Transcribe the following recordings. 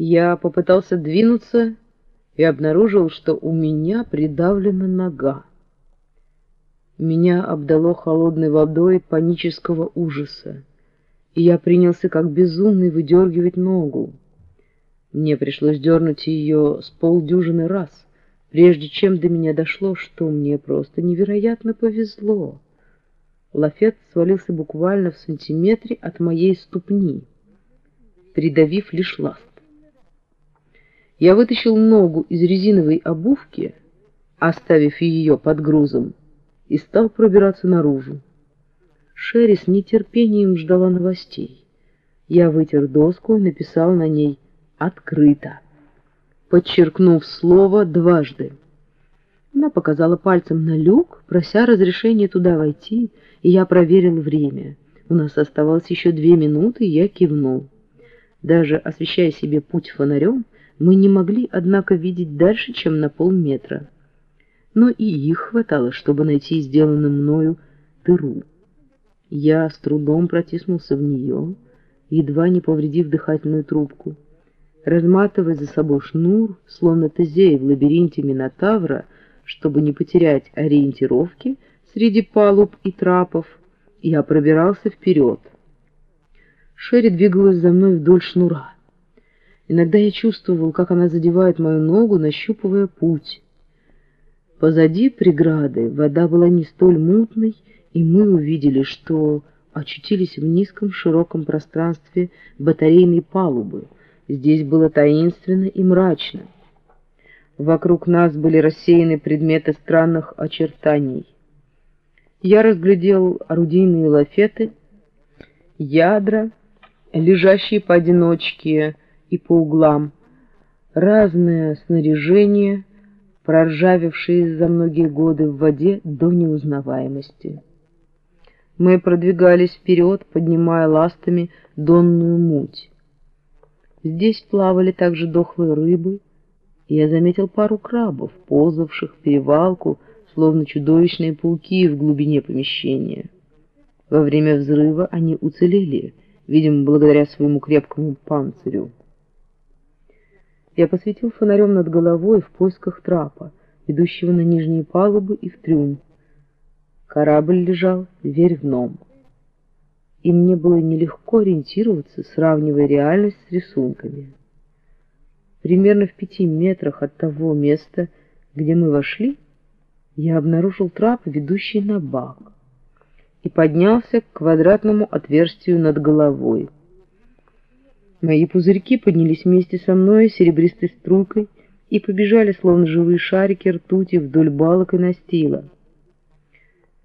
Я попытался двинуться и обнаружил, что у меня придавлена нога. Меня обдало холодной водой панического ужаса, и я принялся как безумный выдергивать ногу. Мне пришлось дернуть ее с полдюжины раз, прежде чем до меня дошло, что мне просто невероятно повезло. Лафет свалился буквально в сантиметре от моей ступни, придавив лишь ласт. Я вытащил ногу из резиновой обувки, оставив ее под грузом, и стал пробираться наружу. Шерри с нетерпением ждала новостей. Я вытер доску и написал на ней «Открыто», подчеркнув слово дважды. Она показала пальцем на люк, прося разрешения туда войти, и я проверил время. У нас оставалось еще две минуты, и я кивнул. Даже освещая себе путь фонарем, мы не могли, однако, видеть дальше, чем на полметра. Но и их хватало, чтобы найти сделанную мною дыру. Я с трудом протиснулся в нее, едва не повредив дыхательную трубку. Разматывая за собой шнур, словно Тезей в лабиринте Минотавра, чтобы не потерять ориентировки среди палуб и трапов, я пробирался вперед. Шерри двигалась за мной вдоль шнура. Иногда я чувствовал, как она задевает мою ногу, нащупывая путь. Позади преграды вода была не столь мутной, и мы увидели, что очутились в низком широком пространстве батарейной палубы. Здесь было таинственно и мрачно. Вокруг нас были рассеяны предметы странных очертаний. Я разглядел орудийные лафеты, ядра, лежащие поодиночке, и по углам, разное снаряжение, проржавевшее за многие годы в воде до неузнаваемости. Мы продвигались вперед, поднимая ластами донную муть. Здесь плавали также дохлые рыбы, и я заметил пару крабов, ползавших перевалку, словно чудовищные пауки в глубине помещения. Во время взрыва они уцелели, видимо, благодаря своему крепкому панцирю. Я посветил фонарем над головой в поисках трапа, ведущего на нижние палубы и в трюм. Корабль лежал вверх дном. И мне было нелегко ориентироваться, сравнивая реальность с рисунками. Примерно в пяти метрах от того места, где мы вошли, я обнаружил трап, ведущий на бак, и поднялся к квадратному отверстию над головой. Мои пузырьки поднялись вместе со мной серебристой струйкой и побежали, словно живые шарики ртути, вдоль балок и настила.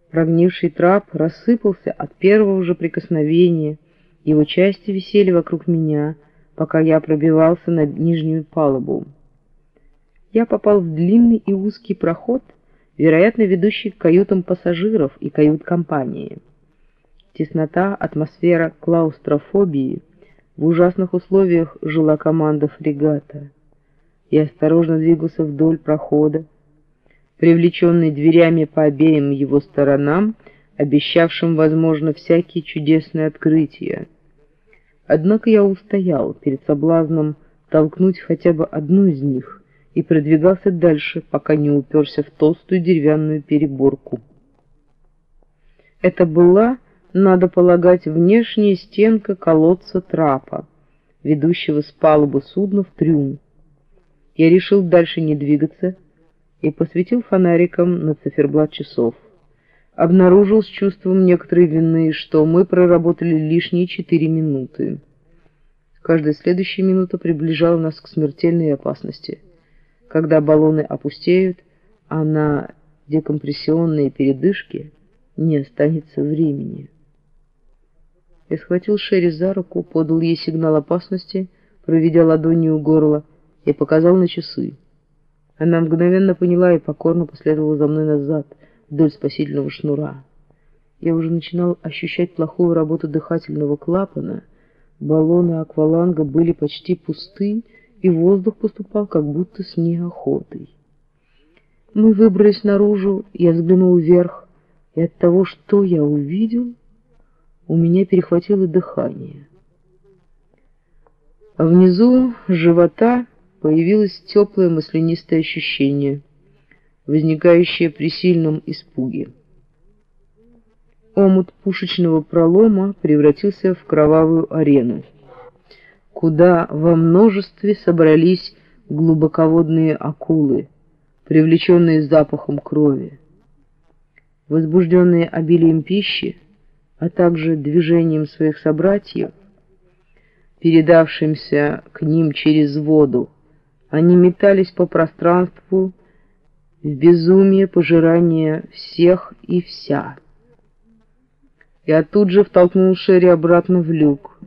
Прогнивший трап рассыпался от первого же прикосновения, его части висели вокруг меня, пока я пробивался на нижнюю палубу. Я попал в длинный и узкий проход, вероятно, ведущий к каютам пассажиров и кают-компании. Теснота, атмосфера клаустрофобии — в ужасных условиях жила команда фрегата. Я осторожно двигался вдоль прохода, привлеченный дверями по обеим его сторонам, обещавшим, возможно, всякие чудесные открытия. Однако я устоял перед соблазном толкнуть хотя бы одну из них и продвигался дальше, пока не уперся в толстую деревянную переборку. Это была надо полагать, внешняя стенка колодца трапа, ведущего с палубы судна в трюм. Я решил дальше не двигаться и посветил фонариком на циферблат часов. Обнаружил с чувством некоторой вины, что мы проработали лишние четыре минуты. Каждая следующая минута приближала нас к смертельной опасности. Когда баллоны опустеют, а на декомпрессионные передышки не останется времени. Я схватил Шерри за руку, подал ей сигнал опасности, проведя ладонью у горла, и показал на часы. Она мгновенно поняла и покорно последовала за мной назад, вдоль спасительного шнура. Я уже начинал ощущать плохую работу дыхательного клапана. Баллоны акваланга были почти пусты, и воздух поступал как будто с неохотой. Мы выбрались наружу, я взглянул вверх, и от того, что я увидел у меня перехватило дыхание. а внизу живота появилось теплое маслянистое ощущение, возникающее при сильном испуге. Омут пушечного пролома превратился в кровавую арену, куда во множестве собрались глубоководные акулы, привлеченные запахом крови. Возбужденные обилием пищи, а также движением своих собратьев, передавшимся к ним через воду, они метались по пространству в безумие пожирания всех и вся. Я тут же втолкнул Шерри обратно в люк.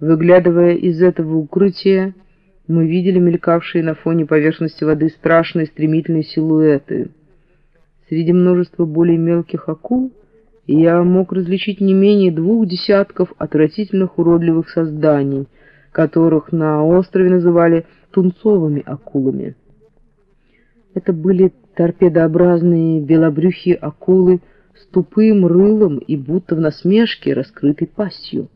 Выглядывая из этого укрытия, мы видели мелькавшие на фоне поверхности воды страшные стремительные силуэты. Среди множества более мелких акул я мог различить не менее двух десятков отвратительных уродливых созданий, которых на острове называли тунцовыми акулами. Это были торпедообразные белобрюхие акулы с тупым рылом и будто в насмешке раскрытой пастью.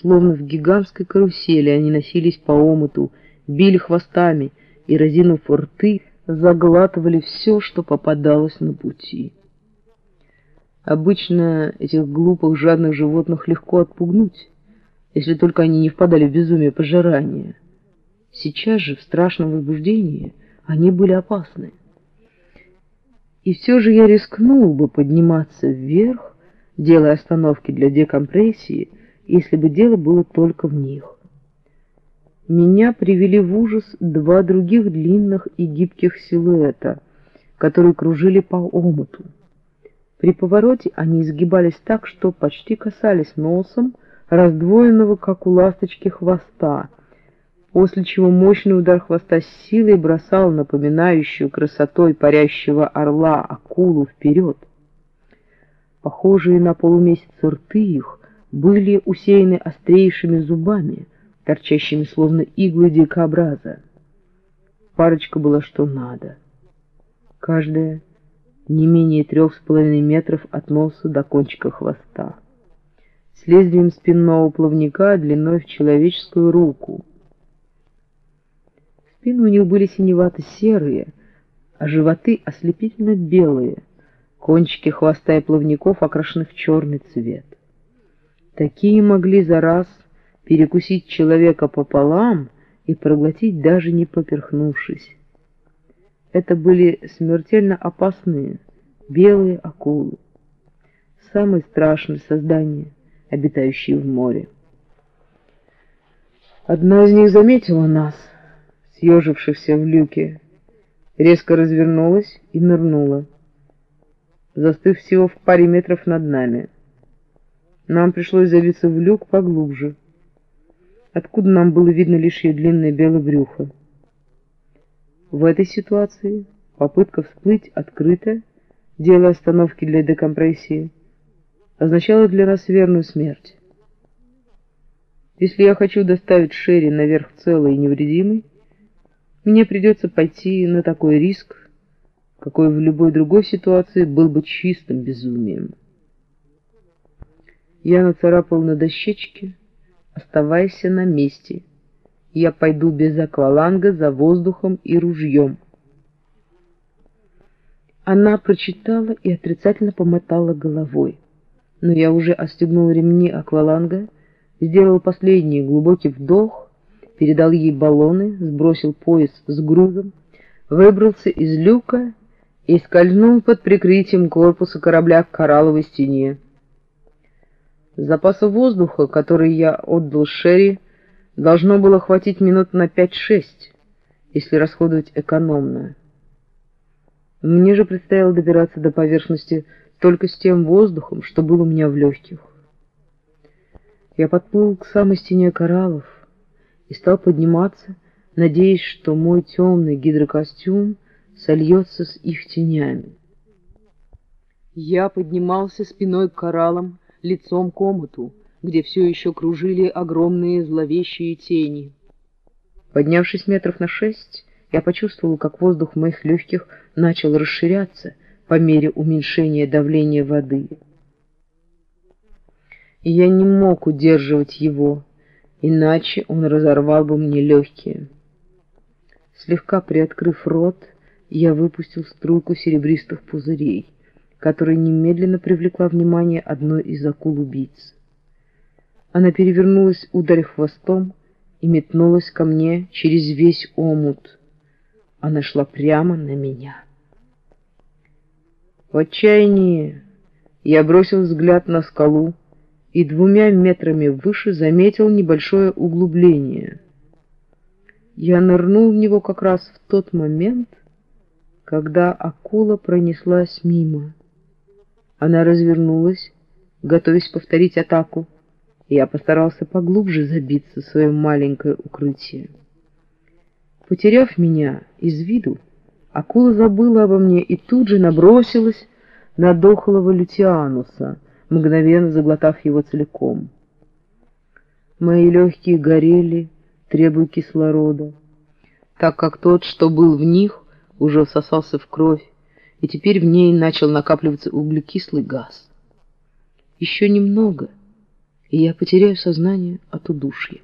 Словно в гигантской карусели они носились по омуту, били хвостами и, разинув рты, заглатывали все, что попадалось на пути. Обычно этих глупых жадных животных легко отпугнуть, если только они не впадали в безумие пожирания. Сейчас же, в страшном возбуждении, они были опасны. И все же я рискнул бы подниматься вверх, делая остановки для декомпрессии, если бы дело было только в них. Меня привели в ужас два других длинных и гибких силуэта, которые кружили по омуту. При повороте они изгибались так, что почти касались носом раздвоенного, как у ласточки, хвоста, после чего мощный удар хвоста с силой бросал напоминающую красотой парящего орла акулу вперед. Похожие на полумесяц рты их были усеяны острейшими зубами, торчащими словно иглы дикообраза. Парочка была что надо. Каждая не менее трех с половиной метров от носа до кончика хвоста, с лезвием спинного плавника длиной в человеческую руку. Спины у них были синевато-серые, а животы ослепительно белые, кончики хвоста и плавников окрашены в черный цвет. Такие могли за раз перекусить человека пополам и проглотить даже не поперхнувшись. Это были смертельно опасные белые акулы, самые страшные создания, обитающие в море. Одна из них заметила нас, съежившихся в люке, резко развернулась и нырнула, застыв всего в паре метров над нами. Нам пришлось забиться в люк поглубже, откуда нам было видно лишь ее длинное белое брюхо. В этой ситуации попытка всплыть открыто, делая остановки для декомпрессии, означала для нас верную смерть. Если я хочу доставить Шерри наверх целой и невредимой, мне придется пойти на такой риск, какой в любой другой ситуации был бы чистым безумием. Я нацарапал на дощечке «Оставайся на месте» я пойду без акваланга за воздухом и ружьем. Она прочитала и отрицательно помотала головой. Но я уже остегнул ремни акваланга, сделал последний глубокий вдох, передал ей баллоны, сбросил пояс с грузом, выбрался из люка и скользнул под прикрытием корпуса корабля к коралловой стене. Запаса воздуха, который я отдал Шерри, Должно было хватить минут на пять-шесть, если расходовать экономно. Мне же предстояло добираться до поверхности только с тем воздухом, что был у меня в легких. Я подплыл к самой стене кораллов и стал подниматься, надеясь, что мой темный гидрокостюм сольется с их тенями. Я поднимался спиной к кораллам, лицом к омуту, где все еще кружили огромные зловещие тени. Поднявшись метров на шесть, я почувствовал, как воздух в моих легких начал расширяться по мере уменьшения давления воды. И я не мог удерживать его, иначе он разорвал бы мне легкие. Слегка приоткрыв рот, я выпустил струйку серебристых пузырей, которая немедленно привлекла внимание одной из акул-убийц. Она перевернулась, ударив хвостом, и метнулась ко мне через весь омут. Она шла прямо на меня. В отчаянии я бросил взгляд на скалу и двумя метрами выше заметил небольшое углубление. Я нырнул в него как раз в тот момент, когда акула пронеслась мимо. Она развернулась, готовясь повторить атаку, я постарался поглубже забиться в свое маленькое укрытие. Потеряв меня из виду, акула забыла обо мне и тут же набросилась на дохлого лютиануса, мгновенно заглотав его целиком. Мои легкие горели, требуя кислорода, так как тот, что был в них, уже всосался в кровь, и теперь в ней начал накапливаться углекислый газ. Еще немного, и я потеряю сознание от удушья.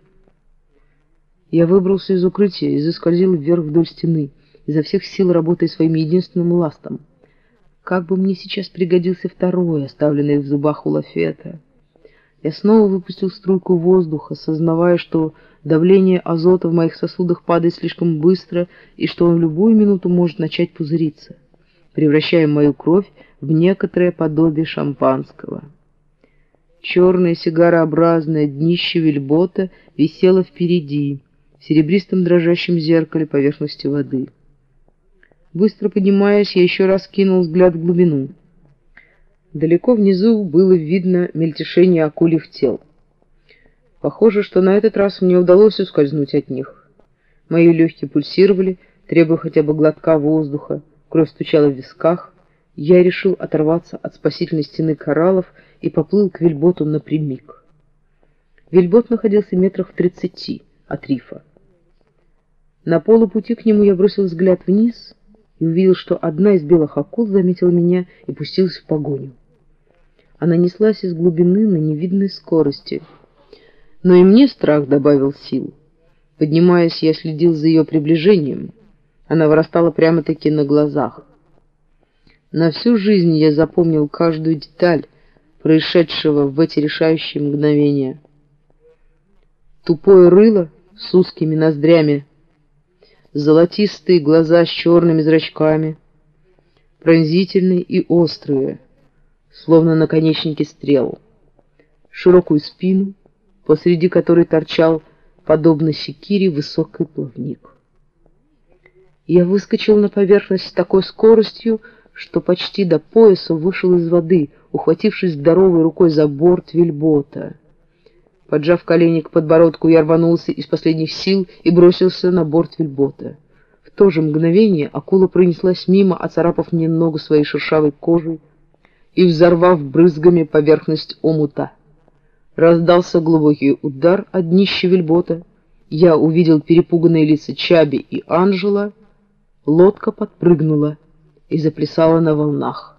Я выбрался из укрытия и заскользил вверх вдоль стены, изо всех сил работая своим единственным ластом. Как бы мне сейчас пригодился второй, оставленный в зубах у лафета. Я снова выпустил струйку воздуха, сознавая, что давление азота в моих сосудах падает слишком быстро и что он в любую минуту может начать пузыриться, превращая мою кровь в некоторое подобие шампанского. Черное сигарообразное днище вельбота висело впереди, в серебристом дрожащем зеркале поверхности воды. Быстро поднимаясь, я еще раз кинул взгляд в глубину. Далеко внизу было видно мельтешение акульих тел. Похоже, что на этот раз мне удалось ускользнуть от них. Мои легкие пульсировали, требуя хотя бы глотка воздуха, кровь стучала в висках. Я решил оторваться от спасительной стены кораллов и поплыл к вельботу напрямик. Вельбот находился метрах в тридцати от рифа. На полупути к нему я бросил взгляд вниз и увидел, что одна из белых акул заметила меня и пустилась в погоню. Она неслась из глубины на невидной скорости. Но и мне страх добавил сил. Поднимаясь, я следил за ее приближением. Она вырастала прямо-таки на глазах. На всю жизнь я запомнил каждую деталь происшедшего в эти решающие мгновения. Тупое рыло с узкими ноздрями — золотистые глаза с черными зрачками, пронзительные и острые, словно наконечники стрел, широкую спину, посреди которой торчал, подобно секире, высокий плавник. Я выскочил на поверхность с такой скоростью, что почти до пояса вышел из воды, ухватившись здоровой рукой за борт вельбота. Поджав колени к подбородку, я рванулся из последних сил и бросился на борт вельбота. В то же мгновение акула пронеслась мимо, оцарапав мне ногу своей шершавой кожей и взорвав брызгами поверхность омута. Раздался глубокий удар от днища вельбота. Я увидел перепуганные лица Чаби и Анжела. Лодка подпрыгнула и заплясала на волнах.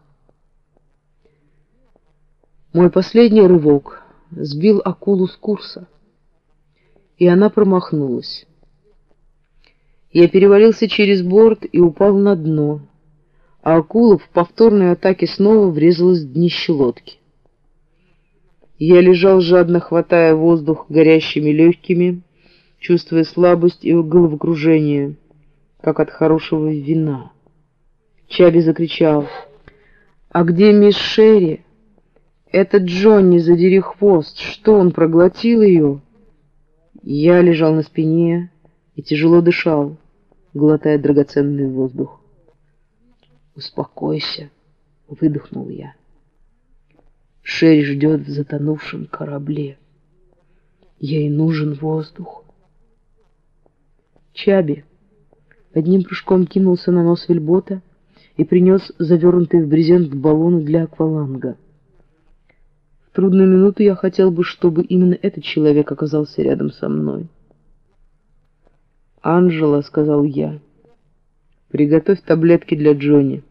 Мой последний рывок — сбил акулу с курса, и она промахнулась. Я перевалился через борт и упал на дно, а акула в повторной атаке снова врезалась в днище лодки. Я лежал жадно, хватая воздух горящими легкими, чувствуя слабость и головокружение, как от хорошего вина. Чаби закричал, «А где мисс Шерри?» «Это Джонни, задери хвост! Что, он проглотил ее?» Я лежал на спине и тяжело дышал, глотая драгоценный воздух. «Успокойся», — выдохнул я. Шерри ждет в затонувшем корабле. Ей нужен воздух. Чаби одним прыжком кинулся на нос вельбота и принес завернутый в брезент баллон для акваланга трудную минуту я хотел бы, чтобы именно этот человек оказался рядом со мной. «Анжела», — сказал я, — «приготовь таблетки для Джонни».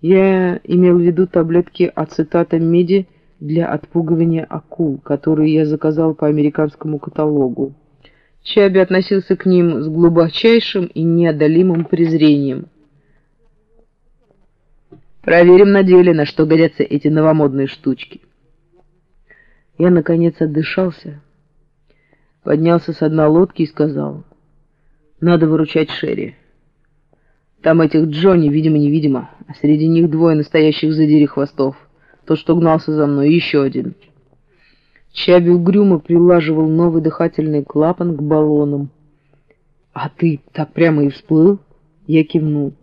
Я имел в виду таблетки ацетата меди для отпугивания акул, которые я заказал по американскому каталогу. Чаби относился к ним с глубочайшим и неодолимым презрением. Проверим на деле, на что годятся эти новомодные штучки. Я, наконец, отдышался, поднялся с одной лодки и сказал, «Надо выручать Шерри. Там этих Джонни, видимо-невидимо, а среди них двое настоящих задери хвостов. Тот, что гнался за мной, и еще один». Чаби угрюмо прилаживал новый дыхательный клапан к баллонам. «А ты так прямо и всплыл?» Я кивнул.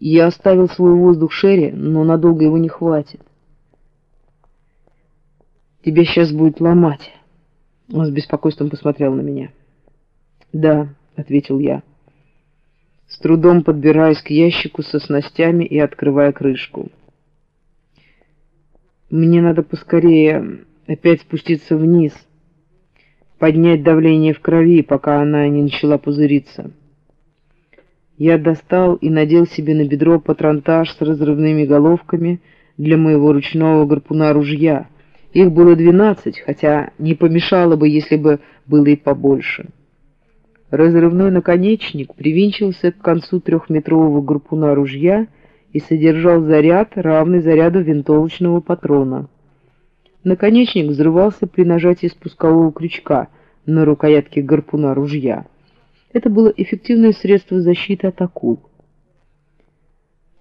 Я оставил свой воздух Шерри, но надолго его не хватит. Тебя сейчас будет ломать. Он с беспокойством посмотрел на меня. Да, ответил я, с трудом подбираясь к ящику со снастями и открывая крышку. Мне надо поскорее опять спуститься вниз, поднять давление в крови, пока она не начала пузыриться. Я достал и надел себе на бедро патронтаж с разрывными головками для моего ручного гарпуна ружья. Их было двенадцать, хотя не помешало бы, если бы было и побольше. Разрывной наконечник привинчился к концу трехметрового гарпуна ружья и содержал заряд, равный заряду винтовочного патрона. Наконечник взрывался при нажатии спускового крючка на рукоятке гарпуна ружья. Это было эффективное средство защиты от акул.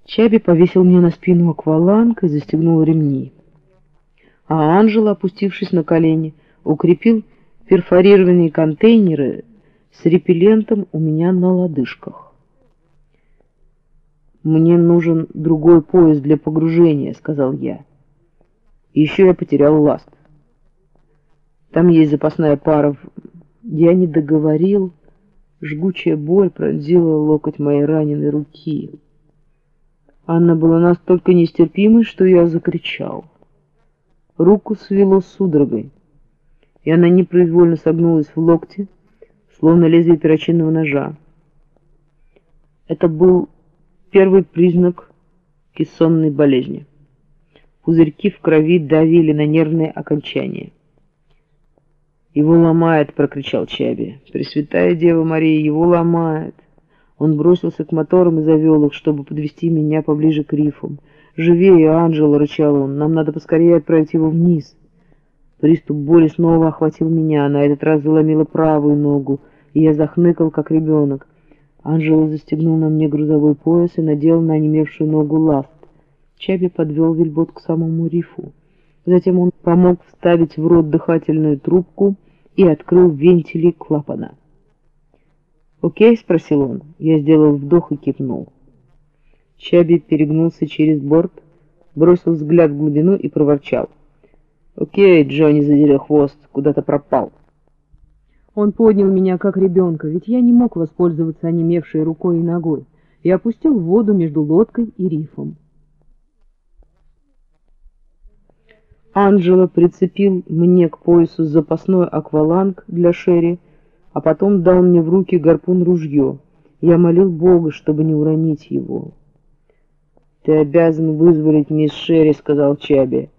Чаби повесил мне на спину акваланг и застегнул ремни. А Анжела, опустившись на колени, укрепил перфорированные контейнеры с репеллентом у меня на лодыжках. «Мне нужен другой пояс для погружения», — сказал я. Еще я потерял ласт. Там есть запасная пара. Я не договорил. Жгучая боль пронзила локоть моей раненой руки. Анна была настолько нестерпимой, что я закричал. Руку свело судорогой, и она непроизвольно согнулась в локте, словно лезвие перочинного ножа. Это был первый признак кессонной болезни. Пузырьки в крови давили на нервные окончания. «Его ломает!» — прокричал Чаби. «Пресвятая Дева Мария, его ломает!» Он бросился к моторам и завел их, чтобы подвести меня поближе к рифам. «Живее, Анжела!» — рычал он. «Нам надо поскорее отправить его вниз!» Приступ боли снова охватил меня, на этот раз заломила правую ногу, и я захныкал, как ребенок. Анжела застегнул на мне грузовой пояс и надел на онемевшую ногу ласт. Чаби подвел вельбот к самому рифу. Затем он помог вставить в рот дыхательную трубку и открыл вентили клапана. «Окей?» — спросил он. Я сделал вдох и кивнул. Чаби перегнулся через борт, бросил взгляд в глубину и проворчал. «Окей, Джонни, задери хвост, куда-то пропал». Он поднял меня как ребенка, ведь я не мог воспользоваться онемевшей рукой и ногой, и опустил в воду между лодкой и рифом. Анджело прицепил мне к поясу запасной акваланг для Шерри, а потом дал мне в руки гарпун-ружье. Я молил Бога, чтобы не уронить его. «Ты обязан вызволить мисс Шерри», — сказал Чаби.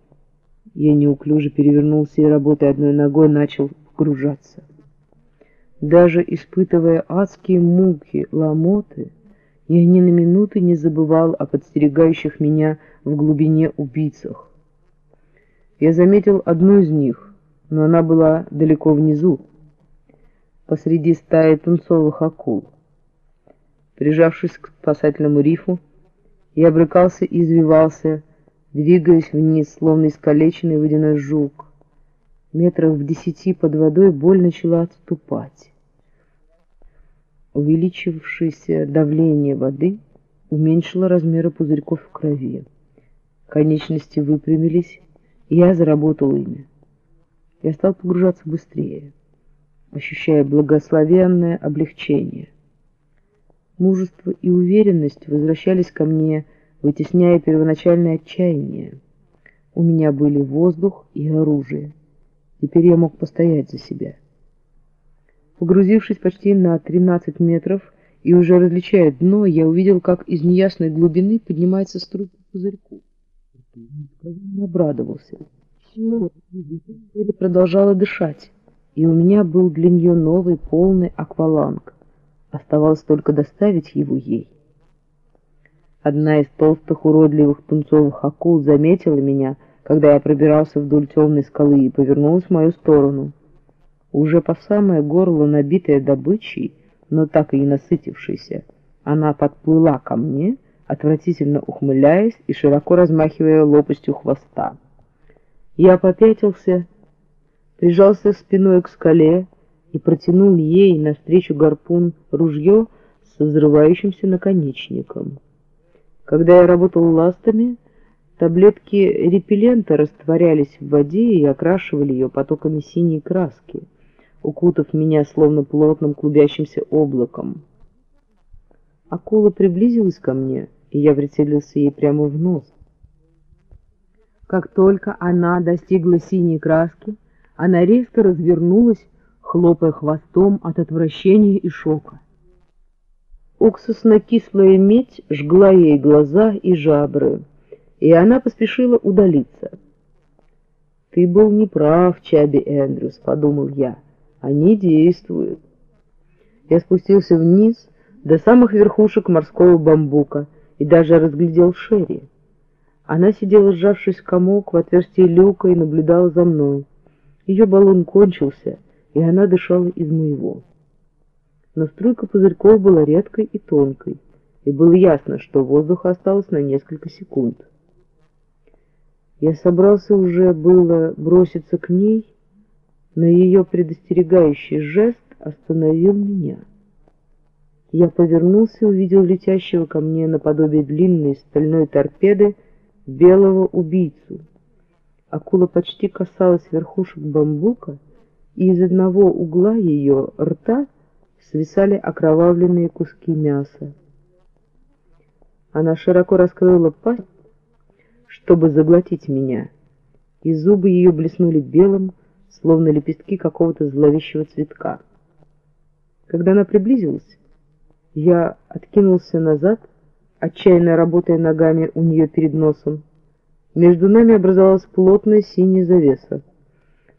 Я неуклюже перевернулся и, работая одной ногой, начал погружаться. Даже испытывая адские муки, ломоты, я ни на минуту не забывал о подстерегающих меня в глубине убийцах. Я заметил одну из них, но она была далеко внизу, посреди стаи тунцовых акул. Прижавшись к спасательному рифу, я брыкался и извивался, двигаясь вниз, словно искалеченный водяной жук. Метров в десяти под водой боль начала отступать. Увеличившееся давление воды уменьшило размеры пузырьков в крови. Конечности выпрямились, я заработал ими. Я стал погружаться быстрее, ощущая благословенное облегчение. Мужество и уверенность возвращались ко мне, вытесняя первоначальное отчаяние. У меня были воздух и оружие. Теперь я мог постоять за себя. Погрузившись почти на 13 метров и уже различая дно, я увидел, как из неясной глубины поднимается струйка пузырьку обрадовался. Или продолжала дышать, и у меня был для нее новый полный акваланг. Оставалось только доставить его ей. Одна из толстых уродливых пунцовых акул заметила меня, когда я пробирался вдоль темной скалы и повернулась в мою сторону. Уже по самое горло набитая добычей, но так и не насытившейся, она подплыла ко мне, отвратительно ухмыляясь и широко размахивая лопастью хвоста. Я попятился, прижался спиной к скале и протянул ей навстречу гарпун ружье с взрывающимся наконечником. Когда я работал ластами, таблетки репеллента растворялись в воде и окрашивали ее потоками синей краски, укутав меня словно плотным клубящимся облаком. Акула приблизилась ко мне, и я прицелился ей прямо в нос. Как только она достигла синей краски, она резко развернулась, хлопая хвостом от отвращения и шока. Уксусно-кислая медь жгла ей глаза и жабры, и она поспешила удалиться. «Ты был неправ, Чаби Эндрюс», — подумал я, — «они действуют». Я спустился вниз до самых верхушек морского бамбука и даже разглядел Шерри. Она сидела, сжавшись в комок в отверстии люка и наблюдала за мной. Ее баллон кончился, и она дышала из моего но струйка пузырьков была редкой и тонкой, и было ясно, что воздуха осталось на несколько секунд. Я собрался уже было броситься к ней, но ее предостерегающий жест остановил меня. Я повернулся и увидел летящего ко мне наподобие длинной стальной торпеды белого убийцу. Акула почти касалась верхушек бамбука, и из одного угла ее рта свисали окровавленные куски мяса. Она широко раскрыла пасть, чтобы заглотить меня, и зубы ее блеснули белым, словно лепестки какого-то зловещего цветка. Когда она приблизилась, я откинулся назад, отчаянно работая ногами у нее перед носом. Между нами образовалась плотная синяя завеса.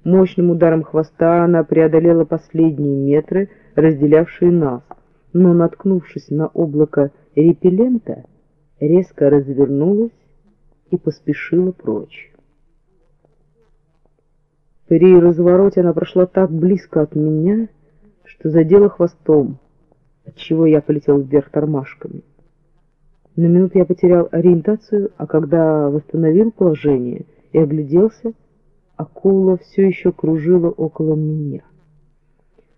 Мощным ударом хвоста она преодолела последние метры, разделявшие нас, но, наткнувшись на облако репеллента, резко развернулась и поспешила прочь. При развороте она прошла так близко от меня, что задела хвостом, отчего я полетел вверх тормашками. На минуту я потерял ориентацию, а когда восстановил положение и огляделся, акула все еще кружила около меня.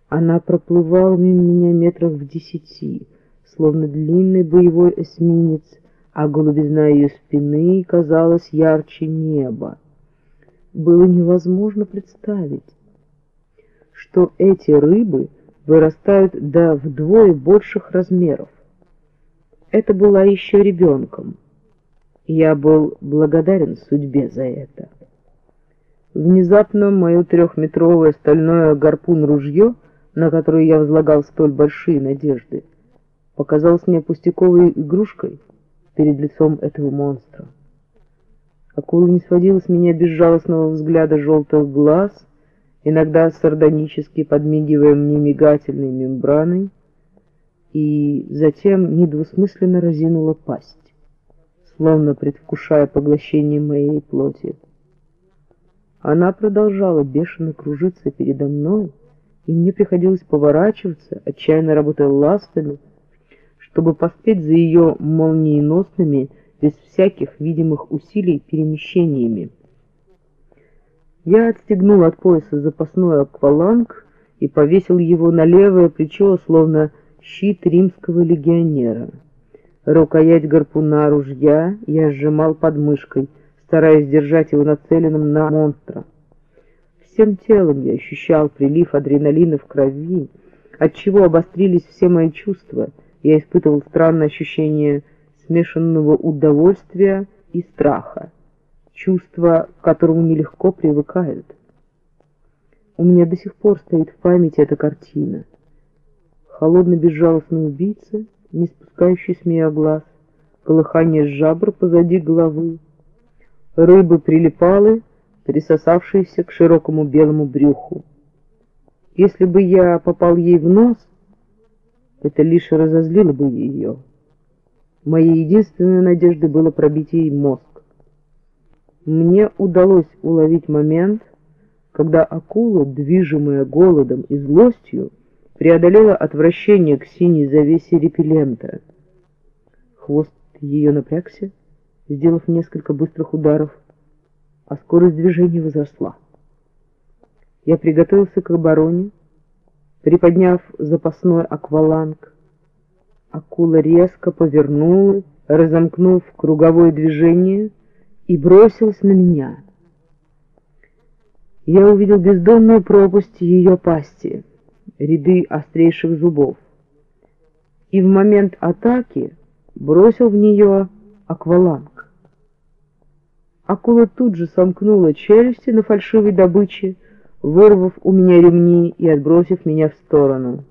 Она проплывала мимо меня метров в десяти, словно длинный боевой эсминец, а голубизна ее спины казалась ярче неба. Было невозможно представить, что эти рыбы вырастают до вдвое больших размеров. Это была еще ребенком. Я был благодарен судьбе за это. Внезапно мое трехметровое стальное гарпун-ружье — на которую я возлагал столь большие надежды, показалась мне пустяковой игрушкой перед лицом этого монстра. Акула не сводила с меня безжалостного взгляда желтых глаз, иногда сардонически подмигивая мне мигательной мембраной, и затем недвусмысленно разинула пасть, словно предвкушая поглощение моей плоти. Она продолжала бешено кружиться передо мной, и мне приходилось поворачиваться, отчаянно работая ластами, чтобы поспеть за ее молниеносными, без всяких видимых усилий, перемещениями. Я отстегнул от пояса запасной акваланг и повесил его на левое плечо, словно щит римского легионера. Рукоять гарпуна ружья я сжимал под мышкой, стараясь держать его нацеленным на монстра. Всем телом я ощущал прилив адреналина в крови, отчего обострились все мои чувства. Я испытывал странное ощущение смешанного удовольствия и страха, чувство, к которому нелегко привыкают. У меня до сих пор стоит в памяти эта картина. Холодно безжалостный убийца, не спускающий с меня глаз, колыхание жабр позади головы, рыбы прилипалы, присосавшиеся к широкому белому брюху. Если бы я попал ей в нос, это лишь разозлило бы ее. Моей единственной надеждой было пробить ей мозг. Мне удалось уловить момент, когда акула, движимая голодом и злостью, преодолела отвращение к синей завесе репеллента. Хвост ее напрягся, сделав несколько быстрых ударов, а скорость движения возросла. Я приготовился к обороне, приподняв запасной акваланг. Акула резко повернула, разомкнув круговое движение, и бросилась на меня. Я увидел бездонную пропасть ее пасти, ряды острейших зубов, и в момент атаки бросил в нее акваланг. Акула тут же сомкнула челюсти на фальшивой добыче, вырвав у меня ремни и отбросив меня в сторону.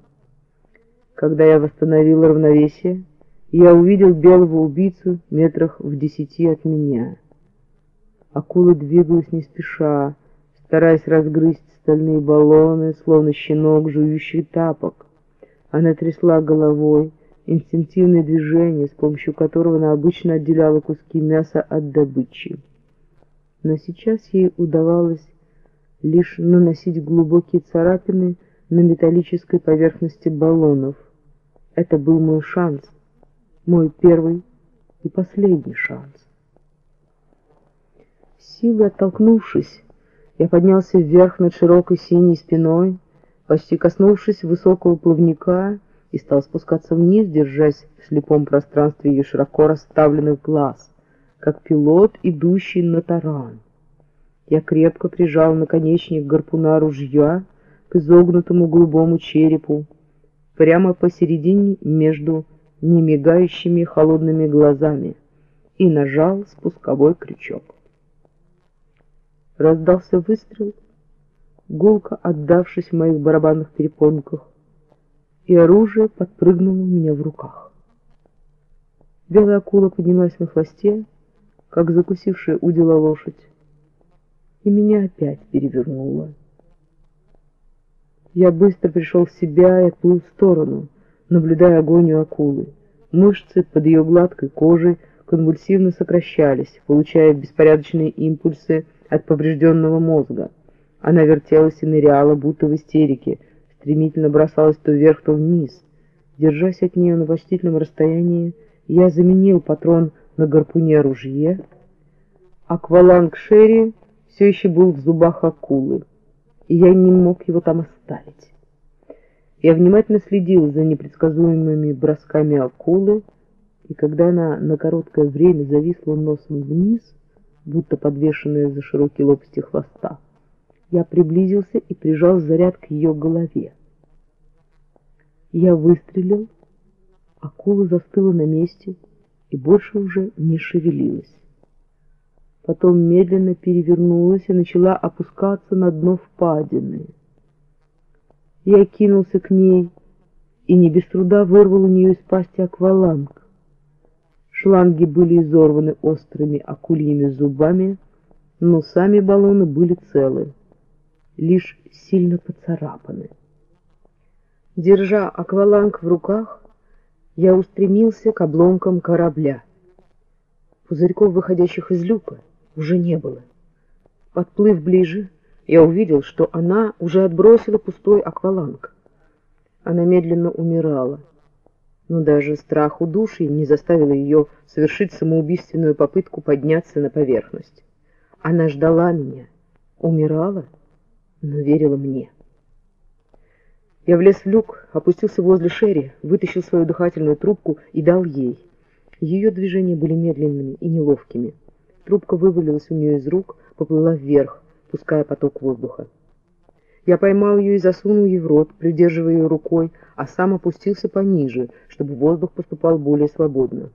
Когда я восстановил равновесие, я увидел белого убийцу метрах в десяти от меня. Акула двигалась не спеша, стараясь разгрызть стальные баллоны, словно щенок, жующий тапок. Она трясла головой, инстинктивное движение, с помощью которого она обычно отделяла куски мяса от добычи. Но сейчас ей удавалось лишь наносить глубокие царапины на металлической поверхности баллонов. Это был мой шанс, мой первый и последний шанс. Силой оттолкнувшись, я поднялся вверх над широкой синей спиной, почти коснувшись высокого плавника, и стал спускаться вниз, держась в слепом пространстве ее широко расставленных глаз, как пилот, идущий на таран. Я крепко прижал наконечник гарпуна ружья к изогнутому голубому черепу, прямо посередине между немигающими холодными глазами, и нажал спусковой крючок. Раздался выстрел, гулко отдавшись в моих барабанных перепонках, и оружие подпрыгнуло у меня в руках. Белая акула поднялась на хвосте, как закусившая удила лошадь, и меня опять перевернуло. Я быстро пришел в себя и отплыл в сторону, наблюдая агонию акулы. Мышцы под ее гладкой кожей конвульсивно сокращались, получая беспорядочные импульсы от поврежденного мозга. Она вертелась и ныряла, будто в истерике, стремительно бросалась то вверх, то вниз. Держась от нее на почтительном расстоянии, я заменил патрон на гарпуне ружье. Акваланг Шерри все еще был в зубах акулы, и я не мог его там оставить. Я внимательно следил за непредсказуемыми бросками акулы, и когда она на короткое время зависла носом вниз, будто подвешенная за широкие лопасти хвоста, я приблизился и прижал заряд к ее голове. Я выстрелил, акула застыла на месте и больше уже не шевелилась. Потом медленно перевернулась и начала опускаться на дно впадины. Я кинулся к ней и не без труда вырвал у нее из пасти акваланг. Шланги были изорваны острыми акульями зубами, но сами баллоны были целы, лишь сильно поцарапаны. Держа акваланг в руках, я устремился к обломкам корабля. Пузырьков, выходящих из люка, уже не было. Подплыв ближе, я увидел, что она уже отбросила пустой акваланг. Она медленно умирала но даже страх удушья не заставил ее совершить самоубийственную попытку подняться на поверхность. Она ждала меня, умирала, но верила мне. Я влез в люк, опустился возле Шерри, вытащил свою дыхательную трубку и дал ей. Ее движения были медленными и неловкими. Трубка вывалилась у нее из рук, поплыла вверх, пуская поток воздуха. Я поймал ее и засунул ей в рот, придерживая ее рукой, а сам опустился пониже, чтобы воздух поступал более свободно.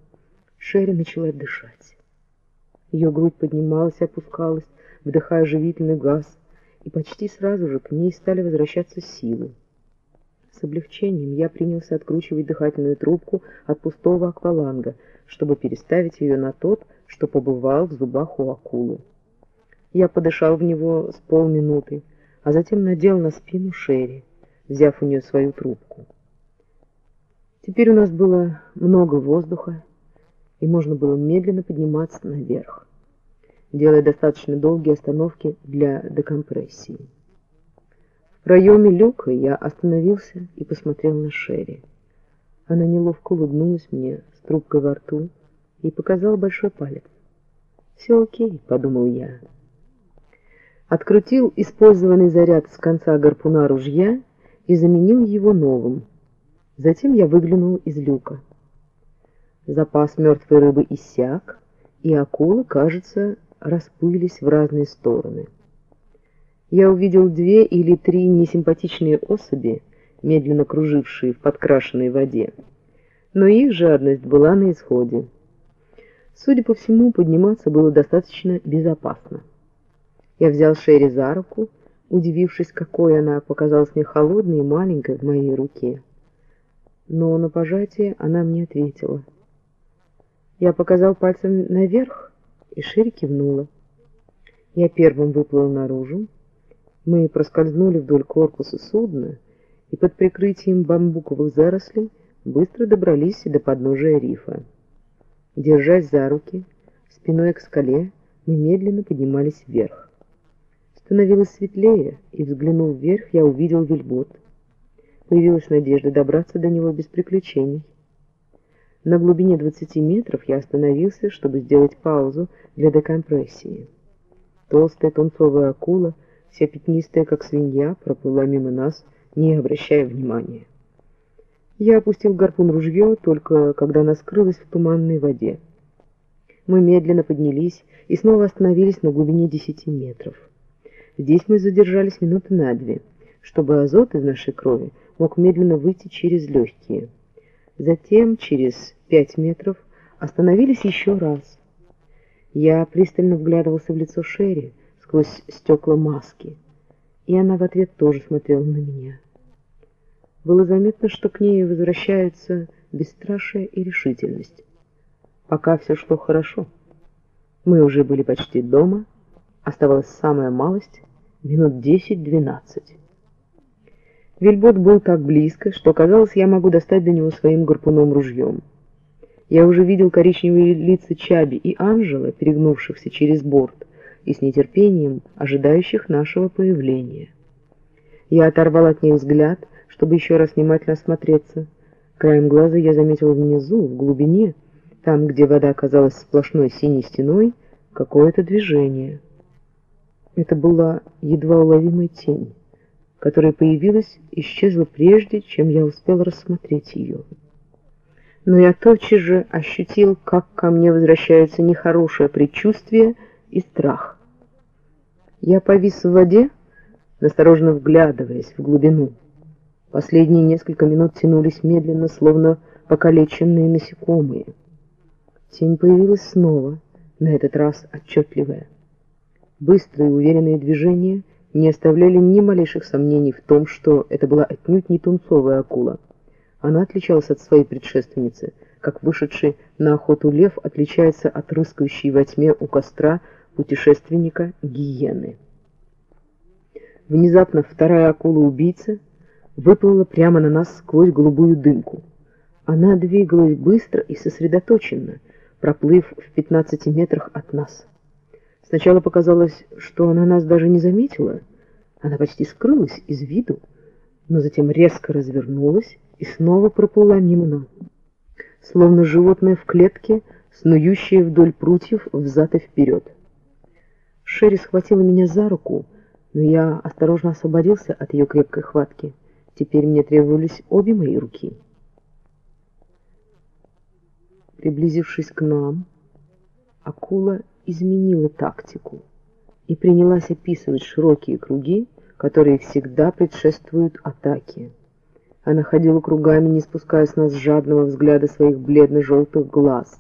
Шерри начала дышать. Ее грудь поднималась и опускалась, вдыхая живительный газ, и почти сразу же к ней стали возвращаться силы. С облегчением я принялся откручивать дыхательную трубку от пустого акваланга, чтобы переставить ее на тот, что побывал в зубах у акулы. Я подышал в него с полминуты, а затем надел на спину Шерри, взяв у нее свою трубку. Теперь у нас было много воздуха, и можно было медленно подниматься наверх, делая достаточно долгие остановки для декомпрессии. В проеме люка я остановился и посмотрел на Шерри. Она неловко улыбнулась мне с трубкой во рту и показала большой палец. «Все окей», — подумал я. Открутил использованный заряд с конца гарпуна ружья и заменил его новым. Затем я выглянул из люка. Запас мертвой рыбы иссяк, и акулы, кажется, расплылись в разные стороны. Я увидел две или три несимпатичные особи, медленно кружившие в подкрашенной воде, но их жадность была на исходе. Судя по всему, подниматься было достаточно безопасно. Я взял Шерри за руку, удивившись, какой она показалась мне холодной и маленькой в моей руке. Но на пожатие она мне ответила. Я показал пальцем наверх, и Шерри кивнула. Я первым выплыл наружу. Мы проскользнули вдоль корпуса судна и под прикрытием бамбуковых зарослей быстро добрались до подножия рифа. Держась за руки, спиной к скале, мы медленно поднимались вверх. Становилось светлее, и, взглянув вверх, я увидел вельбот. Появилась надежда добраться до него без приключений. На глубине 20 метров я остановился, чтобы сделать паузу для декомпрессии. Толстая тунцовая акула, вся пятнистая, как свинья, проплыла мимо нас, не обращая внимания. Я опустил гарпун ружье, только когда она скрылась в туманной воде. Мы медленно поднялись и снова остановились на глубине десяти метров. Здесь мы задержались минуты на две, чтобы азот из нашей крови мог медленно выйти через легкие. Затем, через пять метров, остановились еще раз. Я пристально вглядывался в лицо Шерри сквозь стекла маски, и она в ответ тоже смотрела на меня. Было заметно, что к ней возвращаются бесстрашие и решительность. Пока все шло хорошо. Мы уже были почти дома, оставалась самая малость, минут десять-двенадцать. Вильбот был так близко, что казалось, я могу достать до него своим гарпуном ружьем. Я уже видел коричневые лица Чаби и Анжела, перегнувшихся через борт, и с нетерпением ожидающих нашего появления. Я оторвал от них взгляд, чтобы еще раз внимательно осмотреться. Краем глаза я заметил внизу, в глубине, там, где вода оказалась сплошной синей стеной, какое-то движение. Это была едва уловимая тень, которая появилась и исчезла прежде, чем я успел рассмотреть ее. Но я тотчас же ощутил, как ко мне возвращается нехорошее предчувствие и страх. Я повис в воде, настороженно вглядываясь в глубину. Последние несколько минут тянулись медленно, словно покалеченные насекомые. Тень появилась снова, на этот раз отчетливая. Быстрые уверенные движения не оставляли ни малейших сомнений в том, что это была отнюдь не тунцовая акула. Она отличалась от своей предшественницы, как вышедший на охоту лев отличается от рыскающей во тьме у костра путешественника гиены. Внезапно вторая акула-убийца выплыла прямо на нас сквозь голубую дымку. Она двигалась быстро и сосредоточенно, проплыв в 15 метрах от нас. Сначала показалось, что она нас даже не заметила. Она почти скрылась из виду, но затем резко развернулась и снова проплыла мимо нас. Словно животное в клетке, снующее вдоль прутьев взад и вперед. Шерри схватила меня за руку, но я осторожно освободился от ее крепкой хватки. Теперь мне требовались обе мои руки. Приблизившись к нам, акула изменила тактику и принялась описывать широкие круги, которые всегда предшествуют атаке. Она ходила кругами, не спуская с нас жадного взгляда своих бледно-желтых глаз.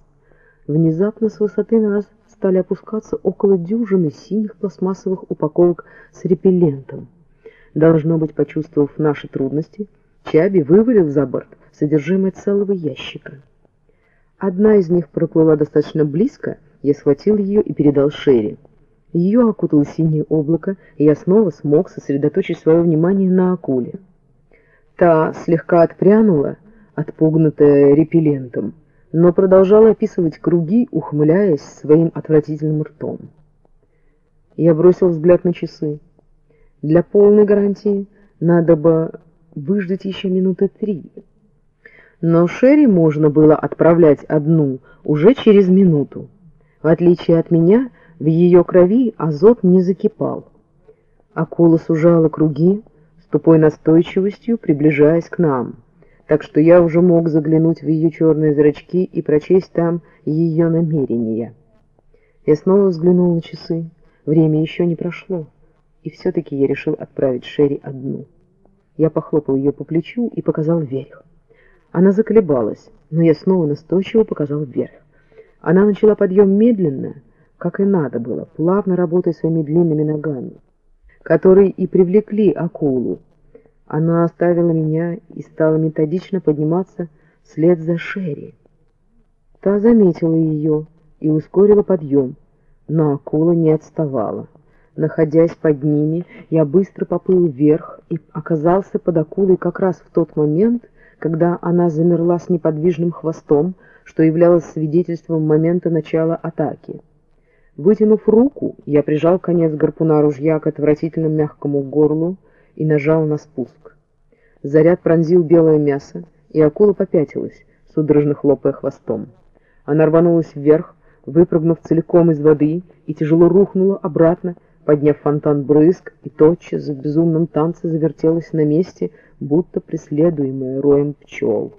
Внезапно с высоты на нас стали опускаться около дюжины синих пластмассовых упаковок с репеллентом. Должно быть, почувствовав наши трудности, Чаби вывалил за борт содержимое целого ящика. Одна из них проплыла достаточно близко, я схватил ее и передал Шерри. Ее окутало синее облако, и я снова смог сосредоточить свое внимание на акуле. Та слегка отпрянула, отпугнутая репеллентом, но продолжала описывать круги, ухмыляясь своим отвратительным ртом. Я бросил взгляд на часы. Для полной гарантии надо бы выждать еще минуты три. Но Шерри можно было отправлять одну уже через минуту. В отличие от меня, в ее крови азот не закипал. Акула сужала круги, с тупой настойчивостью приближаясь к нам, так что я уже мог заглянуть в ее черные зрачки и прочесть там ее намерения. Я снова взглянул на часы. Время еще не прошло, и все-таки я решил отправить Шерри одну. Я похлопал ее по плечу и показал вверх. Она заколебалась, но я снова настойчиво показал вверх. Она начала подъем медленно, как и надо было, плавно работая своими длинными ногами которые и привлекли акулу. Она оставила меня и стала методично подниматься вслед за Шерри. Та заметила ее и ускорила подъем, но акула не отставала. Находясь под ними, я быстро поплыл вверх и оказался под акулой как раз в тот момент, когда она замерла с неподвижным хвостом, что являлось свидетельством момента начала атаки. Вытянув руку, я прижал конец гарпуна ружья к отвратительно мягкому горлу и нажал на спуск. Заряд пронзил белое мясо, и акула попятилась, судорожно хлопая хвостом. Она рванулась вверх, выпрыгнув целиком из воды, и тяжело рухнула обратно, подняв фонтан брызг, и тотчас в безумном танце завертелась на месте, будто преследуемая роем пчел.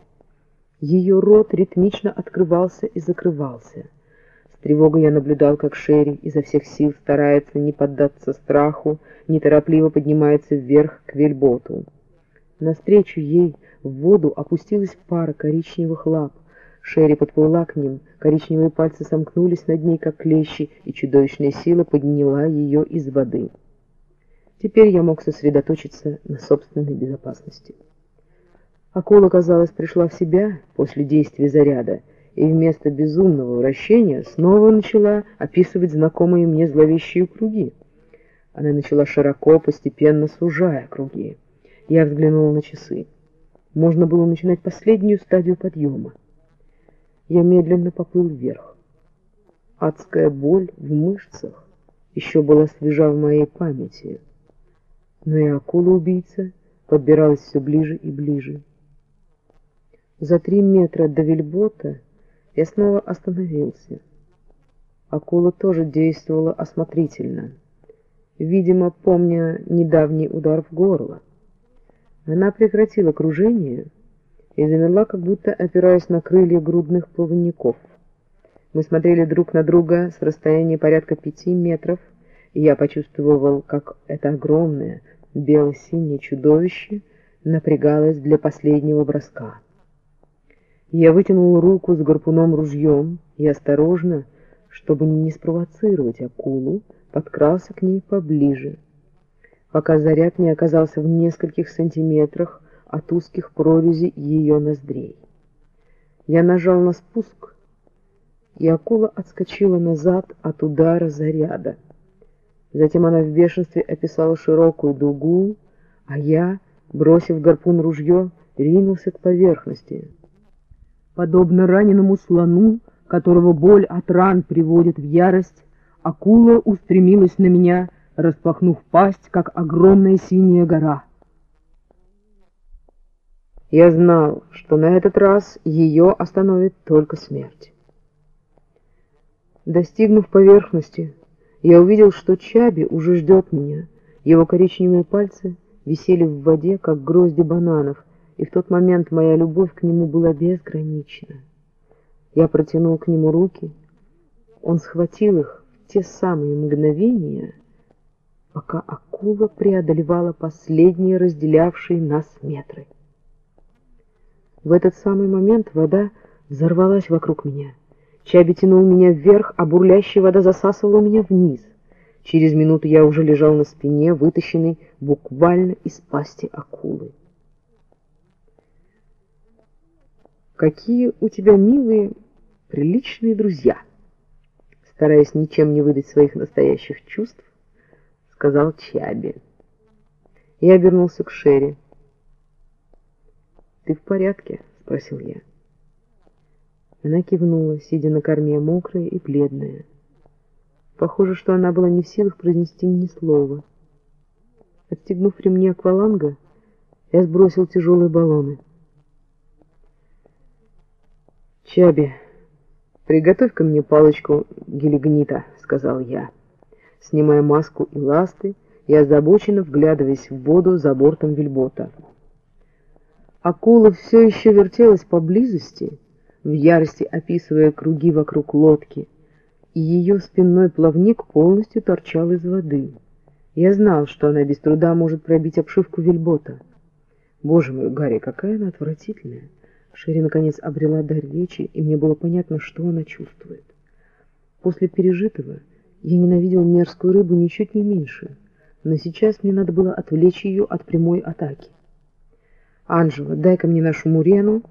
Ее рот ритмично открывался и закрывался — с тревогой я наблюдал, как Шерри изо всех сил старается не поддаться страху, неторопливо поднимается вверх к вельботу. Навстречу ей в воду опустилась пара коричневых лап. Шерри подплыла к ним, коричневые пальцы сомкнулись над ней, как клещи, и чудовищная сила подняла ее из воды. Теперь я мог сосредоточиться на собственной безопасности. Акула, казалось, пришла в себя после действия заряда, и вместо безумного вращения снова начала описывать знакомые мне зловещие круги. Она начала широко, постепенно сужая круги. Я взглянул на часы. Можно было начинать последнюю стадию подъема. Я медленно поплыл вверх. Адская боль в мышцах еще была свежа в моей памяти. Но и акула-убийца подбиралась все ближе и ближе. За три метра до вельбота я снова остановился. Акула тоже действовала осмотрительно, видимо, помня недавний удар в горло. Она прекратила кружение и замерла, как будто опираясь на крылья грудных плавников. Мы смотрели друг на друга с расстояния порядка пяти метров, и я почувствовал, как это огромное бело-синее чудовище напрягалось для последнего броска. Я вытянул руку с гарпуном ружьем и осторожно, чтобы не спровоцировать акулу, подкрался к ней поближе, пока заряд не оказался в нескольких сантиметрах от узких прорезей ее ноздрей. Я нажал на спуск, и акула отскочила назад от удара заряда. Затем она в бешенстве описала широкую дугу, а я, бросив гарпун ружье, ринулся к поверхности. Подобно раненому слону, которого боль от ран приводит в ярость, акула устремилась на меня, распахнув пасть, как огромная синяя гора. Я знал, что на этот раз ее остановит только смерть. Достигнув поверхности, я увидел, что Чаби уже ждет меня. Его коричневые пальцы висели в воде, как грозди бананов, и в тот момент моя любовь к нему была безгранична. Я протянул к нему руки, он схватил их в те самые мгновения, пока акула преодолевала последние разделявшие нас метры. В этот самый момент вода взорвалась вокруг меня. Чаби тянул меня вверх, а бурлящая вода засасывала меня вниз. Через минуту я уже лежал на спине, вытащенный буквально из пасти акулы. Какие у тебя милые, приличные друзья! стараясь ничем не выдать своих настоящих чувств, сказал Чаби. Я обернулся к Шерри. «Ты в порядке?» — спросил я. Она кивнула, сидя на корме, мокрая и бледная. Похоже, что она была не в силах произнести ни слова. Отстегнув ремни акваланга, я сбросил тяжелые баллоны. «Чаби, приготовь-ка мне палочку гелигнита», — сказал я, снимая маску и ласты и озабоченно вглядываясь в воду за бортом вельбота. Акула все еще вертелась поблизости, в ярости описывая круги вокруг лодки, и ее спинной плавник полностью торчал из воды. Я знал, что она без труда может пробить обшивку вельбота. Боже мой, Гарри, какая она отвратительная! Шерри наконец обрела дар речи, и мне было понятно, что она чувствует. После пережитого я ненавидел мерзкую рыбу ничуть не меньше, но сейчас мне надо было отвлечь ее от прямой атаки. «Анжела, дай-ка мне нашу мурену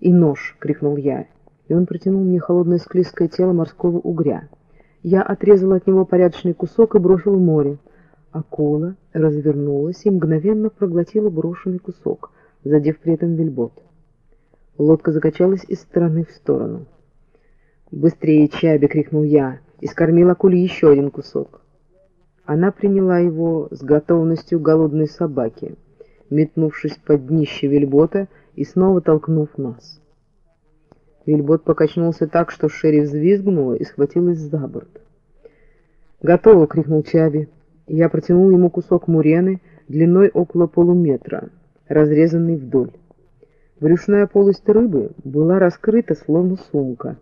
и нож!» — крикнул я, и он протянул мне холодное склизкое тело морского угря. Я отрезал от него порядочный кусок и бросил в море. Акула развернулась и мгновенно проглотила брошенный кусок, задев при этом вельбот. Лодка закачалась из стороны в сторону. «Быстрее, Чаби!» — крикнул я и скормил акуле еще один кусок. Она приняла его с готовностью голодной собаки — метнувшись под днище вельбота и снова толкнув нас. Вельбот покачнулся так, что Шерри взвизгнула и схватилась за борт. «Готово!» — крикнул Чаби. Я протянул ему кусок мурены длиной около полуметра, разрезанный вдоль. Брюшная полость рыбы была раскрыта, словно сумка.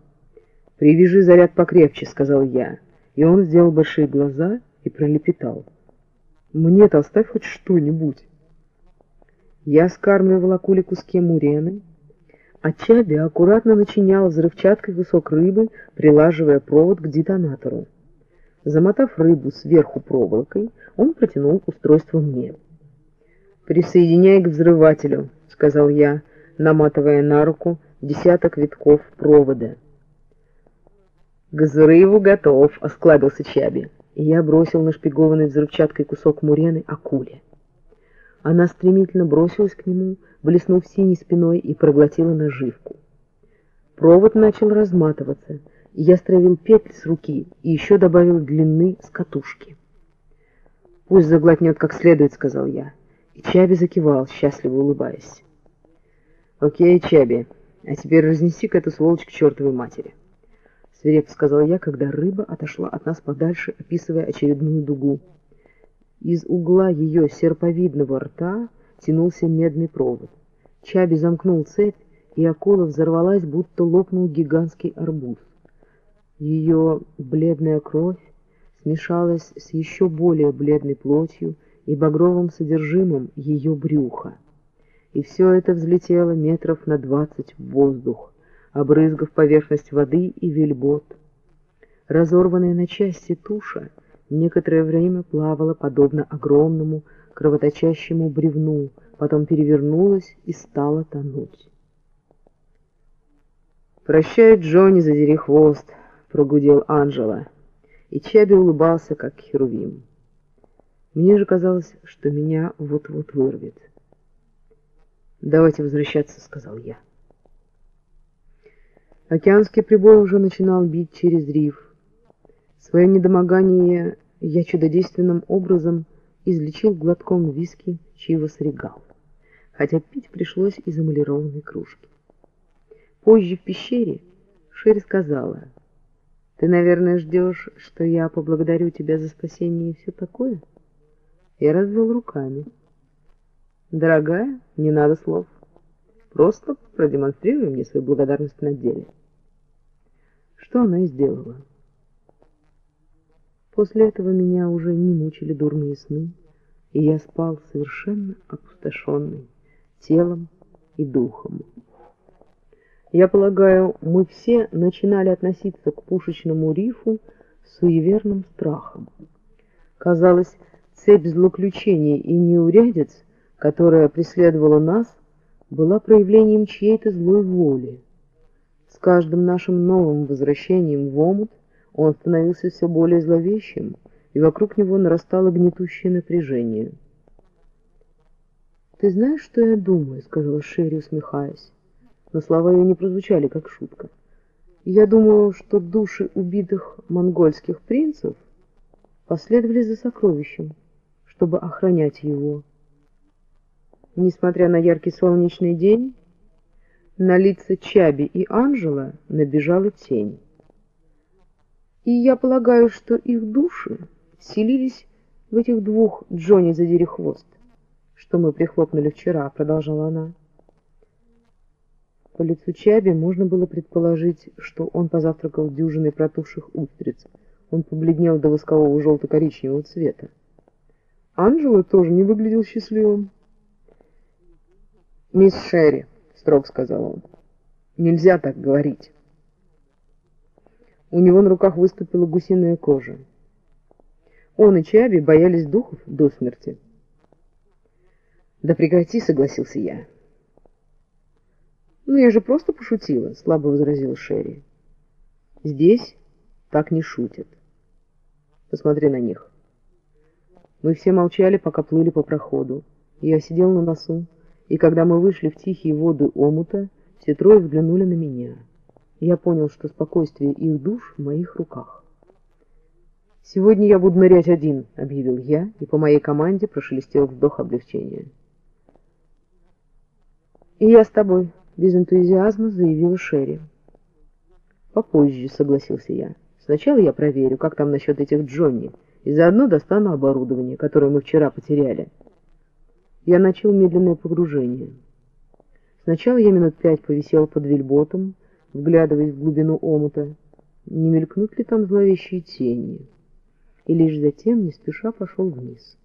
«Привяжи заряд покрепче», — сказал я, и он сделал большие глаза и пролепетал. «Мне-то оставь хоть что-нибудь». Я скармливал акуле куски мурены, а Чаби аккуратно начинял взрывчаткой кусок рыбы, прилаживая провод к детонатору. Замотав рыбу сверху проволокой, он протянул устройство мне. «Присоединяй к взрывателю», — сказал я, наматывая на руку десяток витков провода. «К взрыву готов», — осклабился Чаби, и я бросил нашпигованный взрывчаткой кусок мурены акуле. Она стремительно бросилась к нему, блеснув синей спиной и проглотила наживку. Провод начал разматываться, и я стравил петли с руки и еще добавил длины с катушки. «Пусть заглотнет как следует», — сказал я, и Чаби закивал, счастливо улыбаясь. «Окей, Чаби, а теперь разнеси-ка эту сволочь к чертовой матери», — свирепо сказал я, когда рыба отошла от нас подальше, описывая очередную дугу. Из угла ее серповидного рта тянулся медный провод. Чаби замкнул цепь, и акула взорвалась, будто лопнул гигантский арбуз. Ее бледная кровь смешалась с еще более бледной плотью и багровым содержимым ее брюха. И все это взлетело метров на двадцать в воздух, обрызгав поверхность воды и вельбот. Разорванная на части туша — некоторое время плавала подобно огромному кровоточащему бревну, потом перевернулась и стала тонуть. «Прощай, Джонни, задери хвост!» — прогудел Анжела, и Чаби улыбался, как херувим. Мне же казалось, что меня вот-вот вырвет. «Давайте возвращаться», — сказал я. Океанский прибой уже начинал бить через риф. Свое недомогание я чудодейственным образом излечил глотком виски Чивас Регал, хотя пить пришлось из эмалированной кружки. Позже в пещере Шерри сказала, «Ты, наверное, ждешь, что я поблагодарю тебя за спасение и все такое?» Я развел руками. «Дорогая, не надо слов. Просто продемонстрируй мне свою благодарность на деле». Что она и сделала. После этого меня уже не мучили дурные сны, и я спал совершенно опустошенный телом и духом. Я полагаю, мы все начинали относиться к пушечному рифу с суеверным страхом. Казалось, цепь злоключений и неурядиц, которая преследовала нас, была проявлением чьей-то злой воли. С каждым нашим новым возвращением в омут Он становился все более зловещим, и вокруг него нарастало гнетущее напряжение. «Ты знаешь, что я думаю?» — сказала Шерри, усмехаясь. Но слова ее не прозвучали, как шутка. «Я думаю, что души убитых монгольских принцев последовали за сокровищем, чтобы охранять его». Несмотря на яркий солнечный день, на лица Чаби и Анжела набежала тень. И я полагаю, что их души селились в этих двух Джонни задери хвост, что мы прихлопнули вчера, продолжала она. По лицу Чаби можно было предположить, что он позавтракал дюжиной протухших устриц. Он побледнел до воскового желто-коричневого цвета. Анжела тоже не выглядел счастливым. «Мисс Шерри», — строго сказал он, — «нельзя так говорить». У него на руках выступила гусиная кожа. Он и Чаби боялись духов до смерти. «Да прекрати», — согласился я. «Ну, я же просто пошутила», — слабо возразил Шерри. «Здесь так не шутят. Посмотри на них». Мы все молчали, пока плыли по проходу. Я сидел на носу, и когда мы вышли в тихие воды омута, все трое взглянули на меня. Я понял, что спокойствие их душ в моих руках. «Сегодня я буду нырять один», — объявил я, и по моей команде прошелестел вздох облегчения. «И я с тобой», — без энтузиазма заявила Шерри. «Попозже», — согласился я. «Сначала я проверю, как там насчет этих Джонни, и заодно достану оборудование, которое мы вчера потеряли». Я начал медленное погружение. Сначала я минут пять повисел под вельботом, вглядываясь в глубину омута, не мелькнут ли там зловещие тени, и лишь затем не спеша пошел вниз.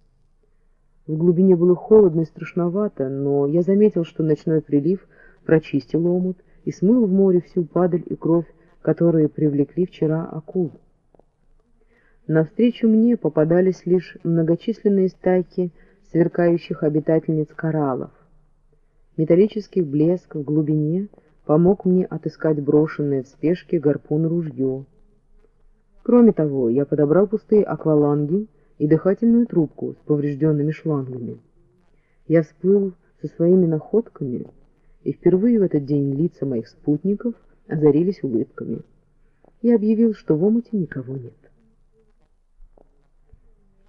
В глубине было холодно и страшновато, но я заметил, что ночной прилив прочистил омут и смыл в море всю падаль и кровь, которые привлекли вчера акул. Навстречу мне попадались лишь многочисленные стайки сверкающих обитательниц кораллов. Металлический блеск в глубине помог мне отыскать брошенное в спешке гарпун-ружье. Кроме того, я подобрал пустые акваланги и дыхательную трубку с поврежденными шлангами. Я всплыл со своими находками, и впервые в этот день лица моих спутников озарились улыбками. Я объявил, что в омуте никого нет.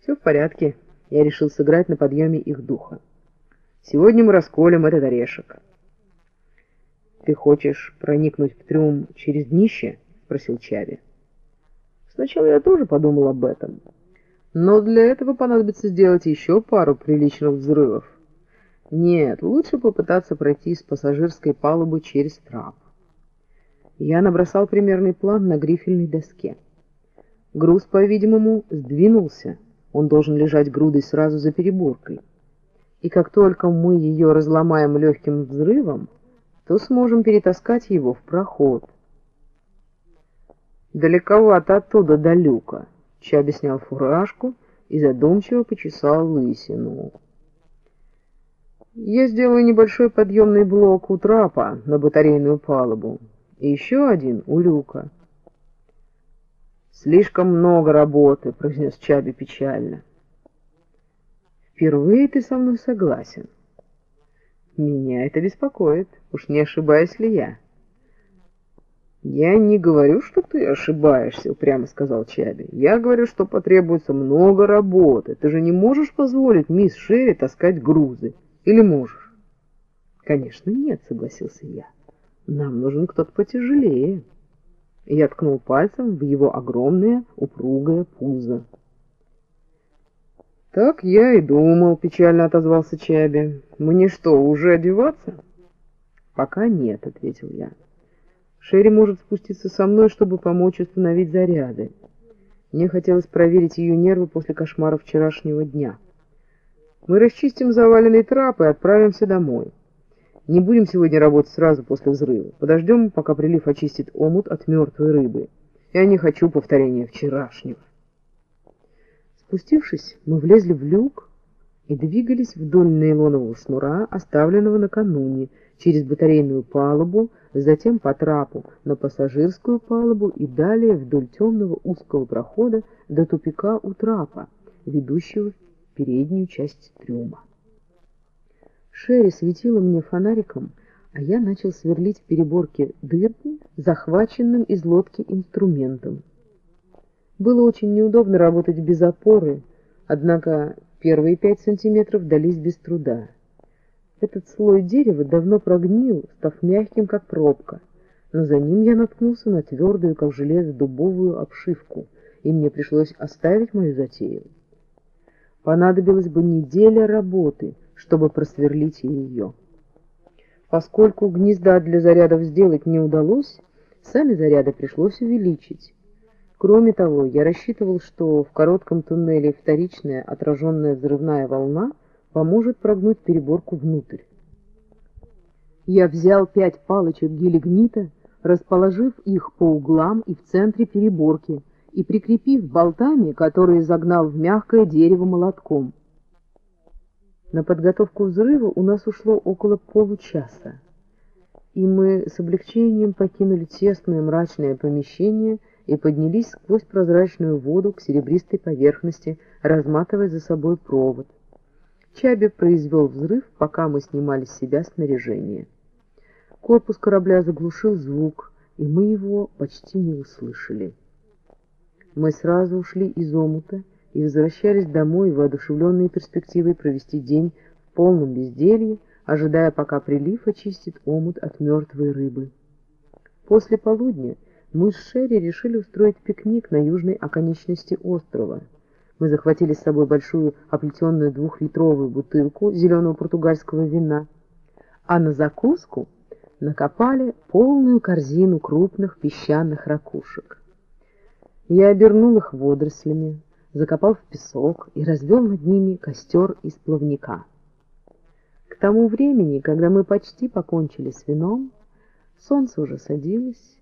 Все в порядке, я решил сыграть на подъеме их духа. Сегодня мы расколем этот орешек. «Ты хочешь проникнуть в трюм через днище?» — спросил Чави. «Сначала я тоже подумал об этом. Но для этого понадобится сделать еще пару приличных взрывов. Нет, лучше попытаться пройти с пассажирской палубы через трап. Я набросал примерный план на грифельной доске. Груз, по-видимому, сдвинулся, он должен лежать грудой сразу за переборкой. И как только мы ее разломаем легким взрывом, то сможем перетаскать его в проход. Далековато оттуда до люка. Чаби снял фуражку и задумчиво почесал лысину. Я сделаю небольшой подъемный блок у трапа на батарейную палубу и еще один у люка. «Слишком много работы», — произнес Чаби печально. «Впервые ты со мной согласен. Меня это беспокоит, уж не ошибаюсь ли я». «Я не говорю, что ты ошибаешься», — упрямо сказал Чаби. «Я говорю, что потребуется много работы. Ты же не можешь позволить мисс Шерри таскать грузы. Или можешь?» «Конечно, нет», — согласился я. «Нам нужен кто-то потяжелее». Я ткнул пальцем в его огромное упругое пузо. «Так я и думал», — печально отозвался Чаби. «Мне что, уже одеваться?» «Пока нет», — ответил я. «Шерри может спуститься со мной, чтобы помочь установить заряды. Мне хотелось проверить ее нервы после кошмара вчерашнего дня. Мы расчистим заваленный трап и отправимся домой». Не будем сегодня работать сразу после взрыва. Подождем, пока прилив очистит омут от мертвой рыбы. Я не хочу повторения вчерашнего. Спустившись, мы влезли в люк и двигались вдоль нейлонового шнура, оставленного накануне, через батарейную палубу, затем по трапу на пассажирскую палубу и далее вдоль темного узкого прохода до тупика у трапа, ведущего в переднюю часть трюма. Шерри светила мне фонариком, а я начал сверлить в переборке дырки, захваченным из лодки инструментом. Было очень неудобно работать без опоры, однако первые пять сантиметров дались без труда. Этот слой дерева давно прогнил, став мягким, как пробка, но за ним я наткнулся на твердую, как железо, дубовую обшивку, и мне пришлось оставить мою затею. Понадобилась бы неделя работы, чтобы просверлить ее. Поскольку гнезда для зарядов сделать не удалось, сами заряды пришлось увеличить. Кроме того, я рассчитывал, что в коротком туннеле вторичная отраженная взрывная волна поможет прогнуть переборку внутрь. Я взял пять палочек гелигнита, расположив их по углам и в центре переборки и прикрепив болтами, которые загнал в мягкое дерево молотком. На подготовку взрыва у нас ушло около получаса, и мы с облегчением покинули тесное мрачное помещение и поднялись сквозь прозрачную воду к серебристой поверхности, разматывая за собой провод. Чаби произвел взрыв, пока мы снимали с себя снаряжение. Корпус корабля заглушил звук, и мы его почти не услышали. Мы сразу ушли из омута и возвращались домой, воодушевленные перспективой провести день в полном безделье, ожидая, пока прилив очистит омут от мертвой рыбы. После полудня мы с Шерри решили устроить пикник на южной оконечности острова. Мы захватили с собой большую оплетенную двухлитровую бутылку зеленого португальского вина, а на закуску накопали полную корзину крупных песчаных ракушек. Я обернул их водорослями, закопал в песок и развел над ними костер из плавника. К тому времени, когда мы почти покончили с вином, солнце уже садилось,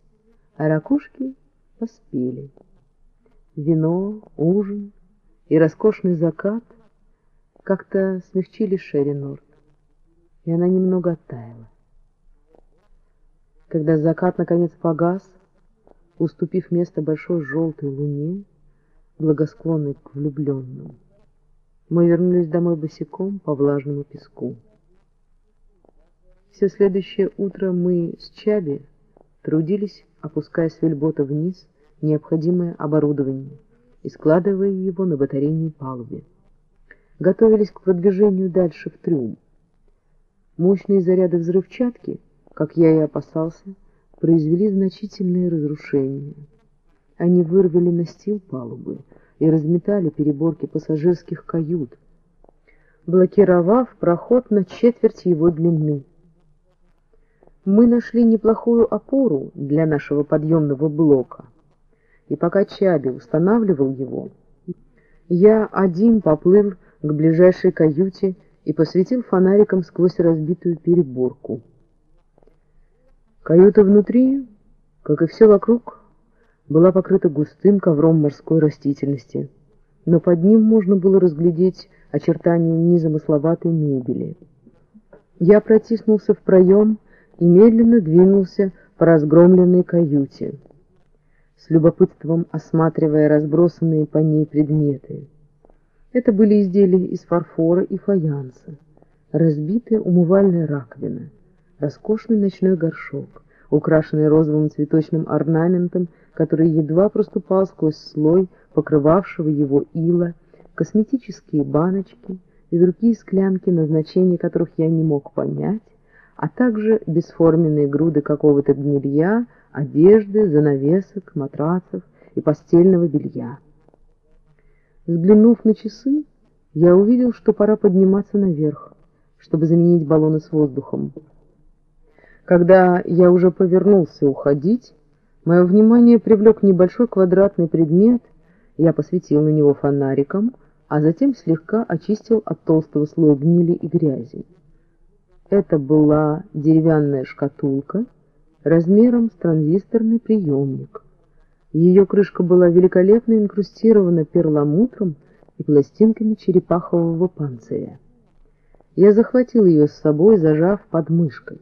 а ракушки поспели. Вино, ужин и роскошный закат как-то смягчили Шерри и она немного оттаяла. Когда закат наконец погас, уступив место большой желтой луне, благосклонной к влюбленным, мы вернулись домой босиком по влажному песку. Все следующее утро мы с Чаби трудились, опуская с вельбота вниз необходимое оборудование и складывая его на батарейной палубе. Готовились к продвижению дальше в трюм. Мощные заряды взрывчатки, как я и опасался, произвели значительные разрушения. Они вырвали настил палубы и разметали переборки пассажирских кают, блокировав проход на четверть его длины мы нашли неплохую опору для нашего подъемного блока. И пока Чаби устанавливал его, я один поплыл к ближайшей каюте и посветил фонариком сквозь разбитую переборку. Каюта внутри, как и все вокруг, была покрыта густым ковром морской растительности, но под ним можно было разглядеть очертания незамысловатой мебели. Я протиснулся в проем и медленно двинулся по разгромленной каюте, с любопытством осматривая разбросанные по ней предметы. Это были изделия из фарфора и фаянса, разбитая умывальная раковина, роскошный ночной горшок, украшенный розовым цветочным орнаментом, который едва проступал сквозь слой покрывавшего его ила, косметические баночки и другие склянки, назначение которых я не мог понять, а также бесформенные груды какого-то гнилья, одежды, занавесок, матрацев и постельного белья. Взглянув на часы, я увидел, что пора подниматься наверх, чтобы заменить баллоны с воздухом. Когда я уже повернулся уходить, мое внимание привлек небольшой квадратный предмет, я посветил на него фонариком, а затем слегка очистил от толстого слоя гнили и грязи. Это была деревянная шкатулка размером с транзисторный приемник. Ее крышка была великолепно инкрустирована перламутром и пластинками черепахового панциря. Я захватил ее с собой, зажав под мышкой.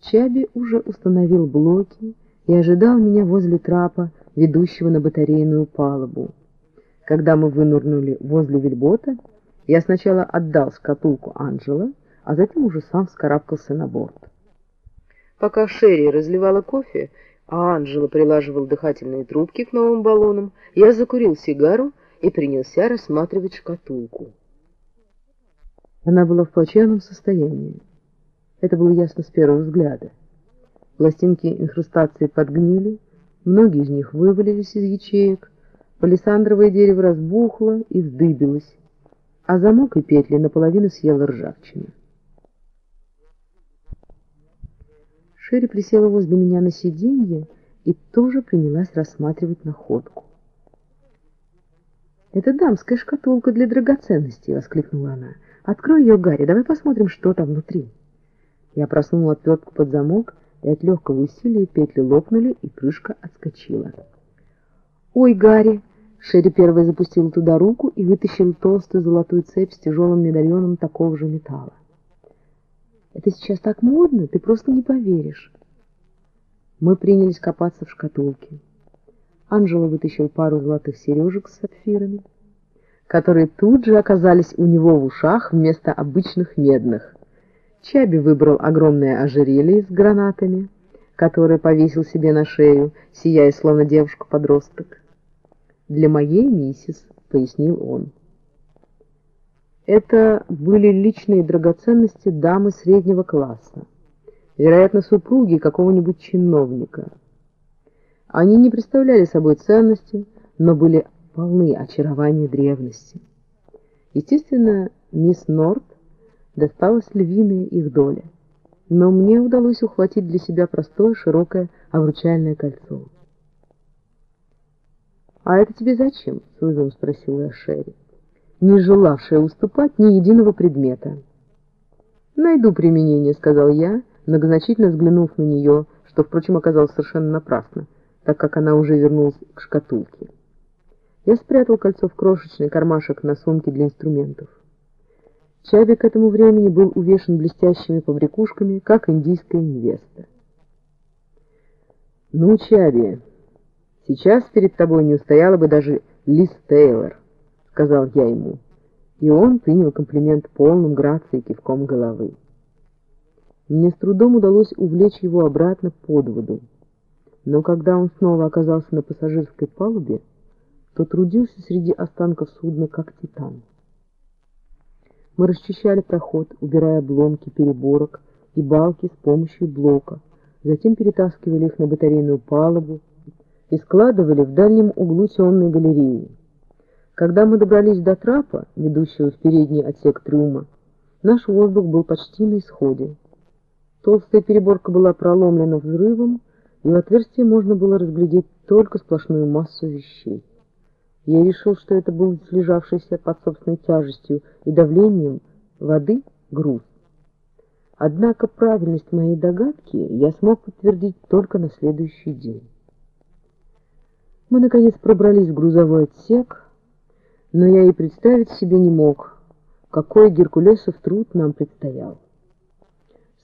Чаби уже установил блоки и ожидал меня возле трапа, ведущего на батарейную палубу. Когда мы вынурнули возле вельбота, я сначала отдал шкатулку Анджела, а затем уже сам вскарабкался на борт. Пока Шерри разливала кофе, а Анджела прилаживал дыхательные трубки к новым баллонам, я закурил сигару и принялся рассматривать шкатулку. Она была в плачевном состоянии. Это было ясно с первого взгляда. Пластинки инхрустации подгнили, многие из них вывалились из ячеек, палисандровое дерево разбухло и вздыбилось, а замок и петли наполовину съела ржавчина. Шерри присела возле меня на сиденье и тоже принялась рассматривать находку. «Это дамская шкатулка для драгоценностей!» — воскликнула она. «Открой ее, Гарри, давай посмотрим, что там внутри». Я просунул отвертку под замок, и от легкого усилия петли лопнули, и крышка отскочила. «Ой, Гарри!» Шерри первой запустила туда руку и вытащила толстую золотую цепь с тяжелым медальоном такого же металла. Это сейчас так модно, ты просто не поверишь. Мы принялись копаться в шкатулке. Анжела вытащил пару золотых сережек с сапфирами, которые тут же оказались у него в ушах вместо обычных медных. Чаби выбрал огромное ожерелье с гранатами, которое повесил себе на шею, сияя словно девушка-подросток. «Для моей миссис», — пояснил он. Это были личные драгоценности дамы среднего класса, вероятно, супруги какого-нибудь чиновника. Они не представляли собой ценности, но были полны очарования древности. Естественно, мисс Норт досталась львиная их доля, но мне удалось ухватить для себя простое широкое обручальное кольцо. «А это тебе зачем?» — с вызовом спросила я Шерри не желавшая уступать ни единого предмета. «Найду применение», — сказал я, многозначительно взглянув на нее, что, впрочем, оказалось совершенно напрасно, так как она уже вернулась к шкатулке. Я спрятал кольцо в крошечный кармашек на сумке для инструментов. Чаби к этому времени был увешан блестящими побрякушками, как индийская невеста. «Ну, Чаби, сейчас перед тобой не устояла бы даже Лиз Тейлор» сказал я ему, и он принял комплимент полным грацией кивком головы. Мне с трудом удалось увлечь его обратно под воду, но когда он снова оказался на пассажирской палубе, то трудился среди останков судна как титан. Мы расчищали проход, убирая обломки переборок и балки с помощью блока, затем перетаскивали их на батарейную палубу и складывали в дальнем углу темной галереи. Когда мы добрались до трапа, ведущего в передний отсек трюма, наш воздух был почти на исходе. Толстая переборка была проломлена взрывом, и в отверстие можно было разглядеть только сплошную массу вещей. Я решил, что это был слежавшийся под собственной тяжестью и давлением воды груз. Однако правильность моей догадки я смог подтвердить только на следующий день. Мы, наконец, пробрались в грузовой отсек, но я и представить себе не мог, какой Геркулесов труд нам предстоял.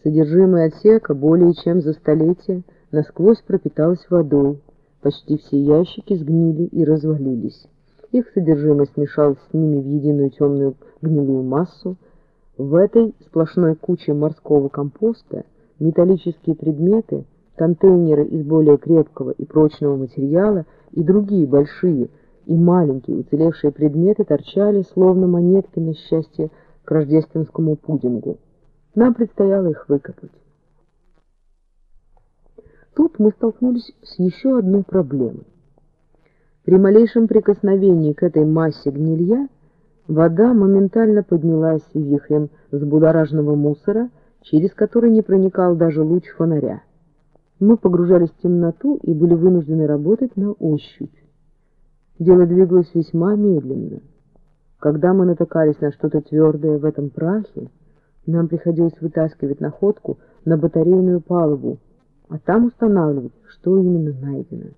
Содержимое отсека более чем за столетие насквозь пропиталось водой, почти все ящики сгнили и развалились. Их содержимое смешалось с ними в единую темную гнилую массу. В этой сплошной куче морского компоста металлические предметы, контейнеры из более крепкого и прочного материала и другие большие, и маленькие уцелевшие предметы торчали, словно монетки на счастье к рождественскому пудингу. Нам предстояло их выкопать. Тут мы столкнулись с еще одной проблемой. При малейшем прикосновении к этой массе гнилья вода моментально поднялась вихрем взбудораженного мусора, через который не проникал даже луч фонаря. Мы погружались в темноту и были вынуждены работать на ощупь. Дело двигалось весьма медленно. Когда мы натыкались на что-то твердое в этом прахе, нам приходилось вытаскивать находку на батарейную палубу, а там устанавливать, что именно найдено.